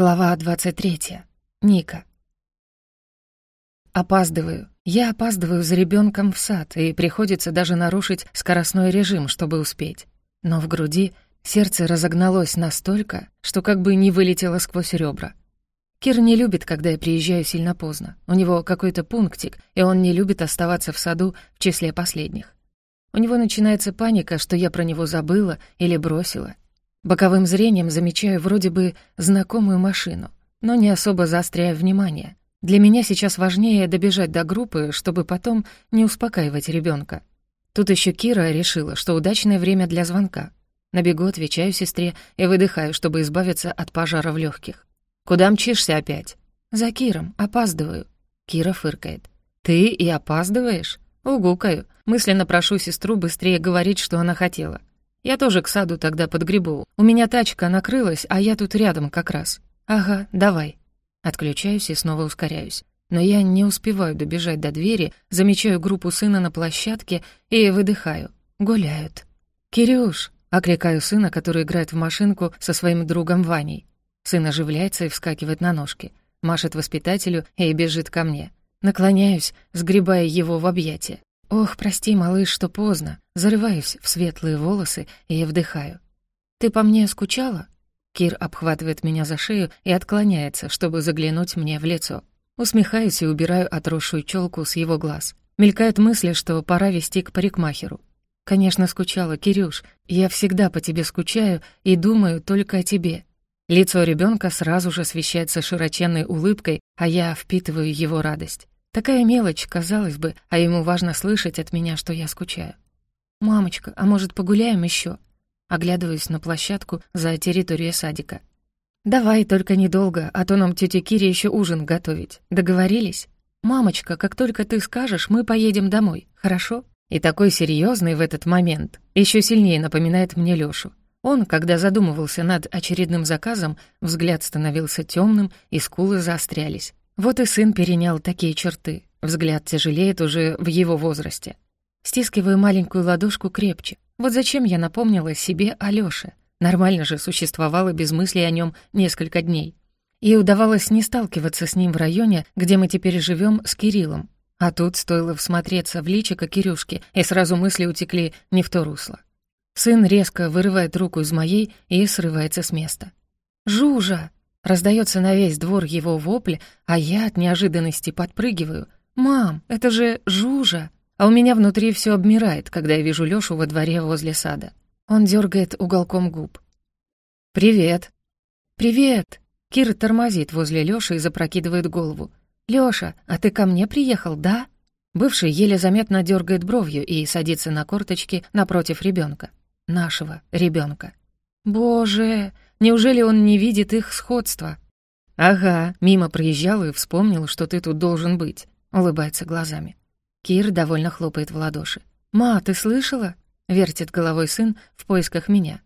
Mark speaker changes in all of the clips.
Speaker 1: Глава 23. Ника. Опаздываю. Я опаздываю за ребенком в сад, и приходится даже нарушить скоростной режим, чтобы успеть. Но в груди сердце разогналось настолько, что как бы не вылетело сквозь ребра. Кир не любит, когда я приезжаю сильно поздно. У него какой-то пунктик, и он не любит оставаться в саду в числе последних. У него начинается паника, что я про него забыла или бросила, Боковым зрением замечаю вроде бы знакомую машину, но не особо заостряю внимание. Для меня сейчас важнее добежать до группы, чтобы потом не успокаивать ребенка. Тут еще Кира решила, что удачное время для звонка. На бегу отвечаю сестре и выдыхаю, чтобы избавиться от пожара в легких. «Куда мчишься опять?» «За Киром. Опаздываю». Кира фыркает. «Ты и опаздываешь?» Угукаю. Мысленно прошу сестру быстрее говорить, что она хотела. Я тоже к саду тогда подгребу. У меня тачка накрылась, а я тут рядом как раз. Ага, давай. Отключаюсь и снова ускоряюсь. Но я не успеваю добежать до двери, замечаю группу сына на площадке и выдыхаю. Гуляют. «Кирюш!» — окликаю сына, который играет в машинку со своим другом Ваней. Сын оживляется и вскакивает на ножки, машет воспитателю и бежит ко мне. Наклоняюсь, сгребая его в объятия. «Ох, прости, малыш, что поздно». Зарываюсь в светлые волосы и вдыхаю. «Ты по мне скучала?» Кир обхватывает меня за шею и отклоняется, чтобы заглянуть мне в лицо. Усмехаюсь и убираю отросшую челку с его глаз. Мелькают мысли, что пора вести к парикмахеру. «Конечно, скучала, Кирюш. Я всегда по тебе скучаю и думаю только о тебе». Лицо ребенка сразу же освещается широченной улыбкой, а я впитываю его радость. Такая мелочь, казалось бы, а ему важно слышать от меня, что я скучаю. «Мамочка, а может, погуляем еще? Оглядываюсь на площадку за территорией садика. «Давай, только недолго, а то нам тетя Кире еще ужин готовить. Договорились? Мамочка, как только ты скажешь, мы поедем домой, хорошо?» И такой серьезный в этот момент еще сильнее напоминает мне Лёшу. Он, когда задумывался над очередным заказом, взгляд становился темным и скулы заострялись. Вот и сын перенял такие черты. Взгляд тяжелеет уже в его возрасте. Стискиваю маленькую ладошку крепче. Вот зачем я напомнила себе о Лёше. Нормально же существовало без мысли о нем несколько дней. И удавалось не сталкиваться с ним в районе, где мы теперь живем с Кириллом. А тут стоило всмотреться в личико Кирюшки, и сразу мысли утекли не в то русло. Сын резко вырывает руку из моей и срывается с места. «Жужа!» Раздается на весь двор его вопль, а я от неожиданности подпрыгиваю. «Мам, это же Жужа!» А у меня внутри все обмирает, когда я вижу Лёшу во дворе возле сада. Он дергает уголком губ. «Привет!» «Привет!» Кир тормозит возле Лёши и запрокидывает голову. «Лёша, а ты ко мне приехал, да?» Бывший еле заметно дергает бровью и садится на корточки напротив ребенка. Нашего ребенка. «Боже, Неужели он не видит их сходства? «Ага, мимо проезжал и вспомнил, что ты тут должен быть», — улыбается глазами. Кир довольно хлопает в ладоши. «Ма, ты слышала?» — вертит головой сын в поисках меня.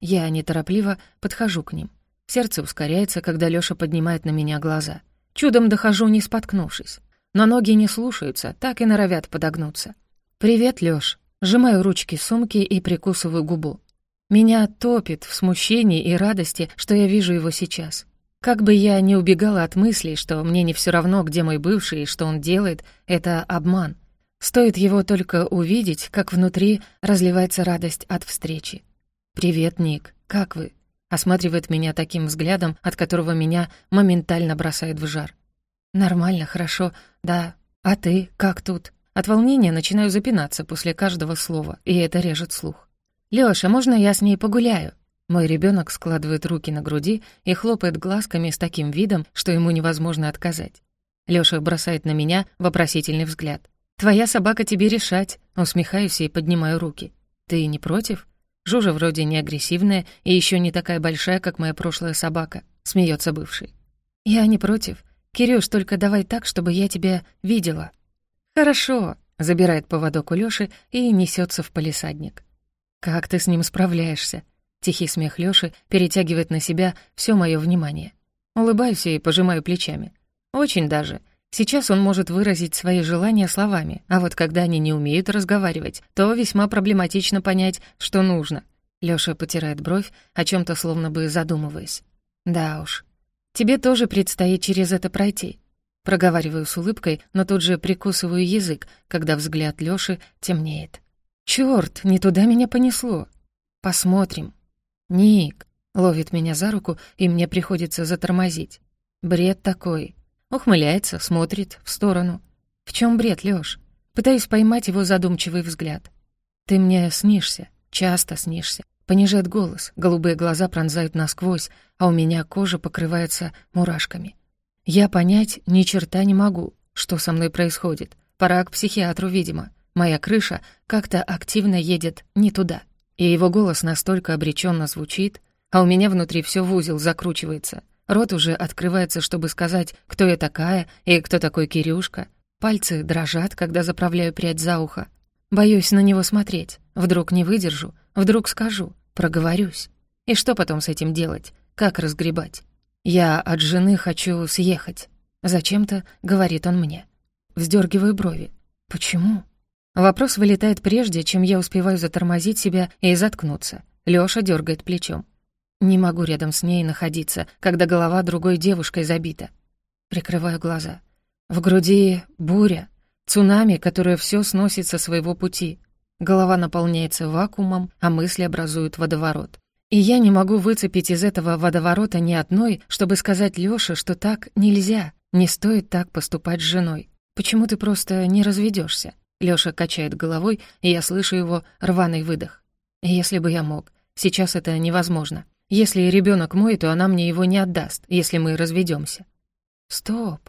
Speaker 1: Я неторопливо подхожу к ним. Сердце ускоряется, когда Лёша поднимает на меня глаза. Чудом дохожу, не споткнувшись. Но ноги не слушаются, так и норовят подогнуться. «Привет, Лёш». Сжимаю ручки сумки и прикусываю губу. Меня топит в смущении и радости, что я вижу его сейчас. Как бы я ни убегала от мыслей, что мне не все равно, где мой бывший и что он делает, это обман. Стоит его только увидеть, как внутри разливается радость от встречи. «Привет, Ник, как вы?» Осматривает меня таким взглядом, от которого меня моментально бросает в жар. «Нормально, хорошо, да. А ты, как тут?» От волнения начинаю запинаться после каждого слова, и это режет слух. «Лёша, можно я с ней погуляю?» Мой ребёнок складывает руки на груди и хлопает глазками с таким видом, что ему невозможно отказать. Лёша бросает на меня вопросительный взгляд. «Твоя собака тебе решать», усмехаюсь и поднимаю руки. «Ты не против?» Жужа вроде не агрессивная и ещё не такая большая, как моя прошлая собака, смеётся бывший. «Я не против. Кирюш, только давай так, чтобы я тебя видела». «Хорошо», — забирает поводок у Лёши и несётся в палисадник. «Как ты с ним справляешься?» Тихий смех Лёши перетягивает на себя всё моё внимание. Улыбаюсь и пожимаю плечами. Очень даже. Сейчас он может выразить свои желания словами, а вот когда они не умеют разговаривать, то весьма проблематично понять, что нужно. Лёша потирает бровь, о чём-то словно бы задумываясь. Да уж. Тебе тоже предстоит через это пройти. Проговариваю с улыбкой, но тут же прикусываю язык, когда взгляд Лёши темнеет. Чёрт, не туда меня понесло. Посмотрим. Ник ловит меня за руку, и мне приходится затормозить. Бред такой. Ухмыляется, смотрит в сторону. В чем бред, Лёш? Пытаюсь поймать его задумчивый взгляд. Ты мне снишься, часто снишься. Понижает голос, голубые глаза пронзают насквозь, а у меня кожа покрывается мурашками. Я понять ни черта не могу, что со мной происходит. Пора к психиатру, видимо. Моя крыша как-то активно едет не туда. И его голос настолько обреченно звучит, а у меня внутри все в узел закручивается. Рот уже открывается, чтобы сказать, кто я такая и кто такой Кирюшка. Пальцы дрожат, когда заправляю прядь за ухо. Боюсь на него смотреть. Вдруг не выдержу, вдруг скажу, проговорюсь. И что потом с этим делать? Как разгребать? «Я от жены хочу съехать», — зачем-то говорит он мне. Вздергиваю брови. «Почему?» Вопрос вылетает прежде, чем я успеваю затормозить себя и заткнуться. Лёша дергает плечом. Не могу рядом с ней находиться, когда голова другой девушкой забита. Прикрываю глаза. В груди буря, цунами, которое все сносит со своего пути. Голова наполняется вакуумом, а мысли образуют водоворот. И я не могу выцепить из этого водоворота ни одной, чтобы сказать Лёше, что так нельзя, не стоит так поступать с женой. Почему ты просто не разведёшься? Лёша качает головой, и я слышу его рваный выдох. Если бы я мог. Сейчас это невозможно. Если ребёнок мой, то она мне его не отдаст, если мы разведёмся. Стоп.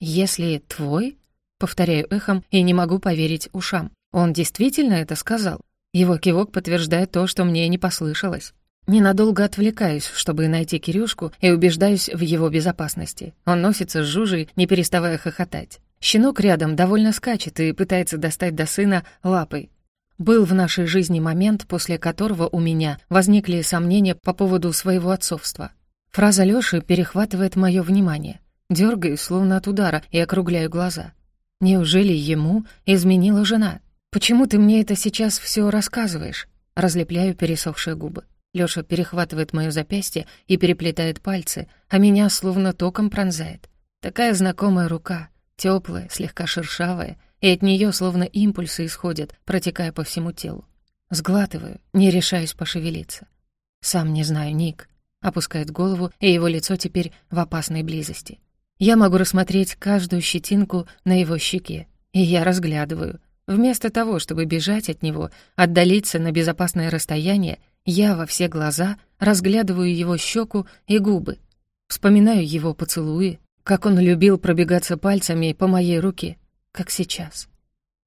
Speaker 1: Если твой? Повторяю эхом и не могу поверить ушам. Он действительно это сказал? Его кивок подтверждает то, что мне не послышалось. Ненадолго отвлекаюсь, чтобы найти Кирюшку, и убеждаюсь в его безопасности. Он носится с Жужей, не переставая хохотать. Щенок рядом довольно скачет и пытается достать до сына лапой. Был в нашей жизни момент, после которого у меня возникли сомнения по поводу своего отцовства. Фраза Лёши перехватывает мое внимание. Дёргаюсь, словно от удара, и округляю глаза. Неужели ему изменила жена? Почему ты мне это сейчас все рассказываешь? Разлепляю пересохшие губы. Лёша перехватывает моё запястье и переплетает пальцы, а меня словно током пронзает. Такая знакомая рука, тёплая, слегка шершавая, и от неё словно импульсы исходят, протекая по всему телу. Сглатываю, не решаюсь пошевелиться. Сам не знаю, Ник. Опускает голову, и его лицо теперь в опасной близости. Я могу рассмотреть каждую щетинку на его щеке, и я разглядываю. Вместо того, чтобы бежать от него, отдалиться на безопасное расстояние, я во все глаза разглядываю его щеку и губы. Вспоминаю его поцелуи, как он любил пробегаться пальцами по моей руке, как сейчас.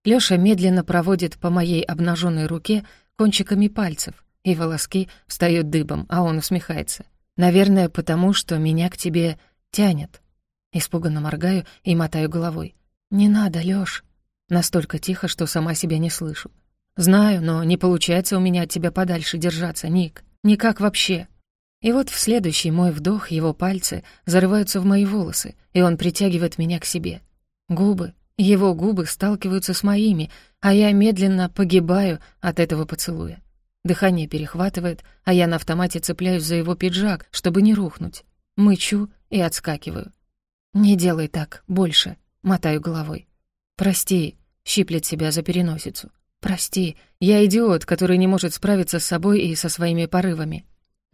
Speaker 1: Лёша медленно проводит по моей обнаженной руке кончиками пальцев, и волоски встают дыбом, а он усмехается. Наверное, потому что меня к тебе тянет. Испуганно моргаю и мотаю головой. «Не надо, Лёш!» Настолько тихо, что сама себя не слышу. Знаю, но не получается у меня от тебя подальше держаться, Ник. Никак вообще. И вот в следующий мой вдох его пальцы зарываются в мои волосы, и он притягивает меня к себе. Губы, его губы сталкиваются с моими, а я медленно погибаю от этого поцелуя. Дыхание перехватывает, а я на автомате цепляюсь за его пиджак, чтобы не рухнуть. Мычу и отскакиваю. «Не делай так, больше», — мотаю головой. «Прости», — щиплет себя за переносицу. «Прости, я идиот, который не может справиться с собой и со своими порывами».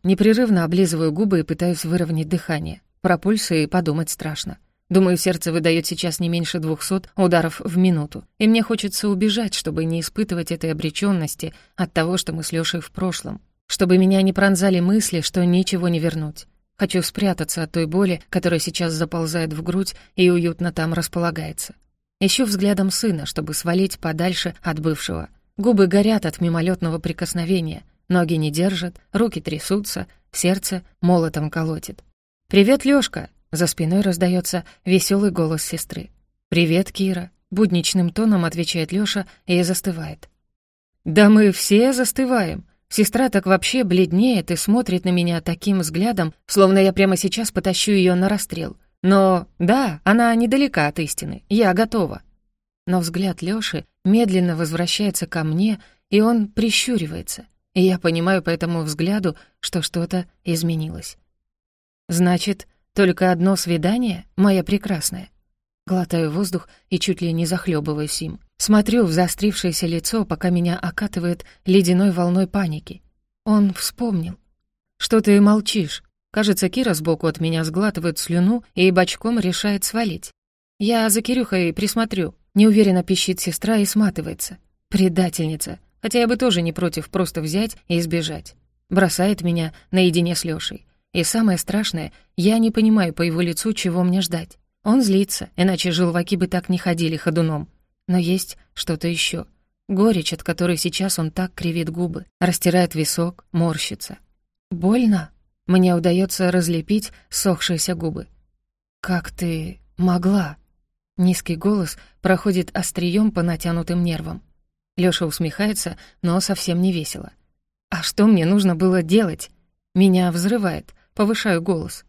Speaker 1: Непрерывно облизываю губы и пытаюсь выровнять дыхание. Про пульсы и подумать страшно. Думаю, сердце выдает сейчас не меньше двухсот ударов в минуту. И мне хочется убежать, чтобы не испытывать этой обречённости от того, что мы с Лёшей в прошлом. Чтобы меня не пронзали мысли, что ничего не вернуть. Хочу спрятаться от той боли, которая сейчас заползает в грудь и уютно там располагается. Ищу взглядом сына, чтобы свалить подальше от бывшего. Губы горят от мимолетного прикосновения, ноги не держат, руки трясутся, сердце молотом колотит. «Привет, Лёшка!» — за спиной раздается веселый голос сестры. «Привет, Кира!» — будничным тоном отвечает Лёша и застывает. «Да мы все застываем!» Сестра так вообще бледнеет и смотрит на меня таким взглядом, словно я прямо сейчас потащу её на расстрел — но да, она недалека от истины, я готова. Но взгляд Лёши медленно возвращается ко мне, и он прищуривается, и я понимаю по этому взгляду, что что-то изменилось. «Значит, Только одно свидание, моя прекрасная. Глотаю воздух и чуть ли не захлебываюсь им. Смотрю в заострившееся лицо, пока меня окатывает ледяной волной паники. Он вспомнил. «Что ты молчишь?» Кажется, Кира сбоку от меня сглатывает слюну и бочком решает свалить. «Я за Кирюхой присмотрю», — неуверенно пищит сестра и сматывается. «Предательница. Хотя я бы тоже не против просто взять и избежать». Бросает меня наедине с Лёшей. И самое страшное, я не понимаю по его лицу, чего мне ждать. Он злится, иначе желваки бы так не ходили ходуном. Но есть что-то еще. Горечь, от которой сейчас он так кривит губы, растирает висок, морщится. Больно? Мне удается разлепить сохшиеся губы. «Как ты могла?» Низкий голос проходит острием по натянутым нервам. Лёша усмехается, но совсем не весело. «А что мне нужно было делать?» Меня взрывает, повышаю голос.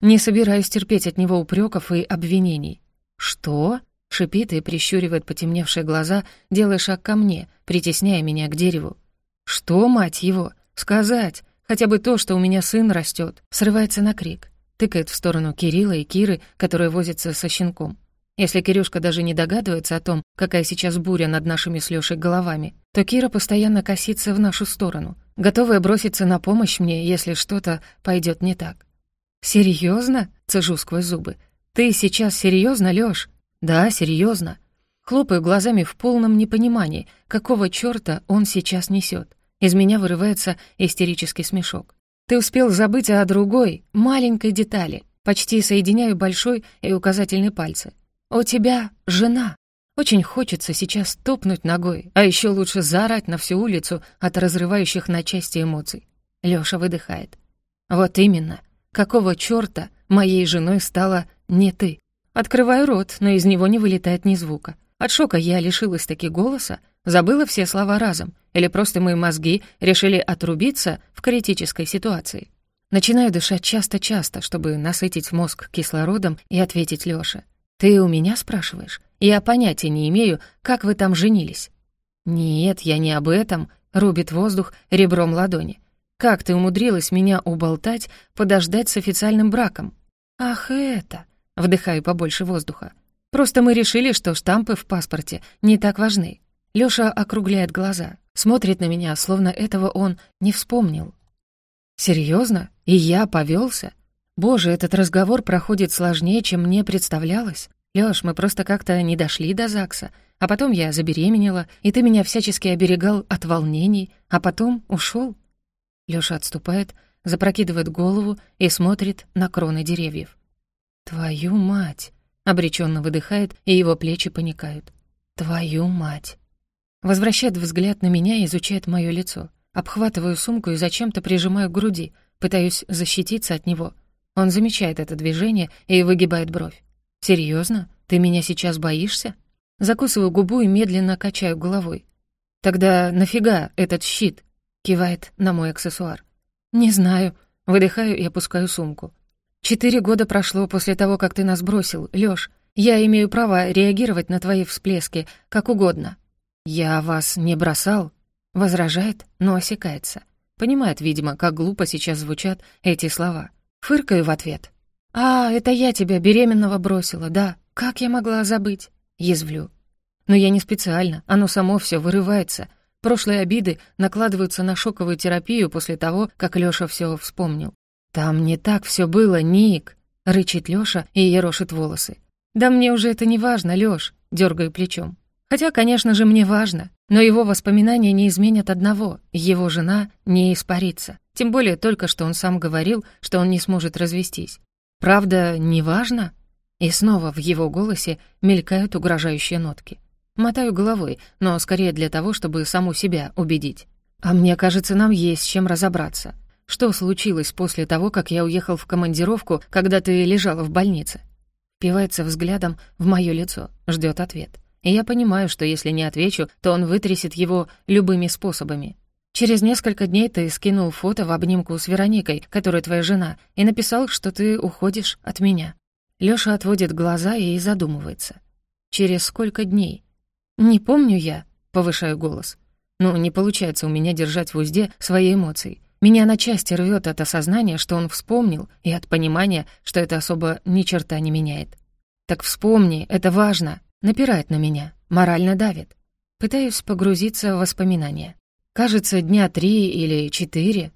Speaker 1: Не собираюсь терпеть от него упреков и обвинений. «Что?» — шипит и прищуривает потемневшие глаза, делая шаг ко мне, притесняя меня к дереву. «Что, мать его? Сказать? Хотя бы то, что у меня сын растет. Срывается на крик. Тыкает в сторону Кирилла и Киры, которая возится со щенком. Если Кирюшка даже не догадывается о том, какая сейчас буря над нашими с Лёшей головами, то Кира постоянно косится в нашу сторону, готовая броситься на помощь мне, если что-то пойдет не так. «Серьезно?» — цежу сквозь зубы. «Ты сейчас серьезно, Лёш?» «Да, серьезно. Хлопаю глазами в полном непонимании, какого чёрта он сейчас несет. Из меня вырывается истерический смешок. «Ты успел забыть о другой, маленькой детали. Почти соединяю большой и указательный пальцы. «У тебя жена». Очень хочется сейчас топнуть ногой, а еще лучше заорать на всю улицу от разрывающих на части эмоций. Лёша выдыхает. «Вот именно. Какого чёрта моей женой стала не ты?» Открываю рот, но из него не вылетает ни звука. От шока я лишилась таки голоса, забыла все слова разом, или просто мои мозги решили отрубиться в критической ситуации. Начинаю дышать часто-часто, чтобы насытить мозг кислородом и ответить Лёше. «Ты у меня спрашиваешь? Я понятия не имею, как вы там женились». «Нет, я не об этом», — рубит воздух ребром ладони. «Как ты умудрилась меня уболтать, подождать с официальным браком?» «Ах, это!» — вдыхаю побольше воздуха. «Просто мы решили, что штампы в паспорте не так важны». Лёша округляет глаза, смотрит на меня, словно этого он не вспомнил. «Серьёзно? И я повёлся? Боже, этот разговор проходит сложнее, чем мне представлялось. Лёш, мы просто как-то не дошли до ЗАГСа, а потом я забеременела, и ты меня всячески оберегал от волнений, а потом ушёл. Лёша отступает, запрокидывает голову и смотрит на кроны деревьев. «Твою мать!» — обречённо выдыхает, и его плечи паникают. «Твою мать!» Возвращает взгляд на меня и изучает моё лицо. Обхватываю сумку и зачем-то прижимаю к груди, пытаюсь защититься от него — он замечает это движение и выгибает бровь. «Серьёзно? Ты меня сейчас боишься?» Закусываю губу и медленно качаю головой. «Тогда нафига этот щит?» Кивает на мой аксессуар. «Не знаю». Выдыхаю и опускаю сумку. «Четыре года прошло после того, как ты нас бросил, Лёш. Я имею право реагировать на твои всплески как угодно». «Я вас не бросал?» Возражает, но осекается. Понимает, видимо, как глупо сейчас звучат эти слова. Фыркаю в ответ. «А, это я тебя беременного бросила, да. Как я могла забыть?» Язвлю. Но я не специально, оно само все вырывается. Прошлые обиды накладываются на шоковую терапию после того, как Лёша все вспомнил. «Там не так все было, Ник!» — рычит Лёша и ерошит волосы. «Да мне уже это не важно, Лёш!» — дергаю плечом. Хотя, конечно же, мне важно, но его воспоминания не изменят одного — его жена не испарится. Тем более только что он сам говорил, что он не сможет развестись. Правда, не важно? И снова в его голосе мелькают угрожающие нотки. Мотаю головой, но скорее для того, чтобы саму себя убедить. А мне кажется, нам есть с чем разобраться. Что случилось после того, как я уехал в командировку, когда ты лежала в больнице? Пивается взглядом в моё лицо, ждёт ответ. И я понимаю, что если не отвечу, то он вытрясет его любыми способами. Через несколько дней ты скинул фото в обнимку с Вероникой, которая твоя жена, и написал, что ты уходишь от меня. Лёша отводит глаза и задумывается. Через сколько дней? Не помню я, повышаю голос. Ну, не получается у меня держать в узде свои эмоции. Меня на части рвет от осознания, что он вспомнил, и от понимания, что это особо ни черта не меняет. Так вспомни, это важно. Напирает на меня, морально давит. Пытаюсь погрузиться в воспоминания. Кажется, дня три или четыре.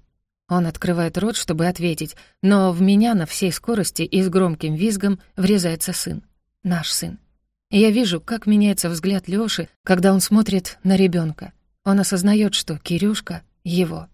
Speaker 1: Он открывает рот, чтобы ответить, но в меня на всей скорости и с громким визгом врезается сын. Наш сын. Я вижу, как меняется взгляд Лёши, когда он смотрит на ребёнка. Он осознает, что Кирюшка — его.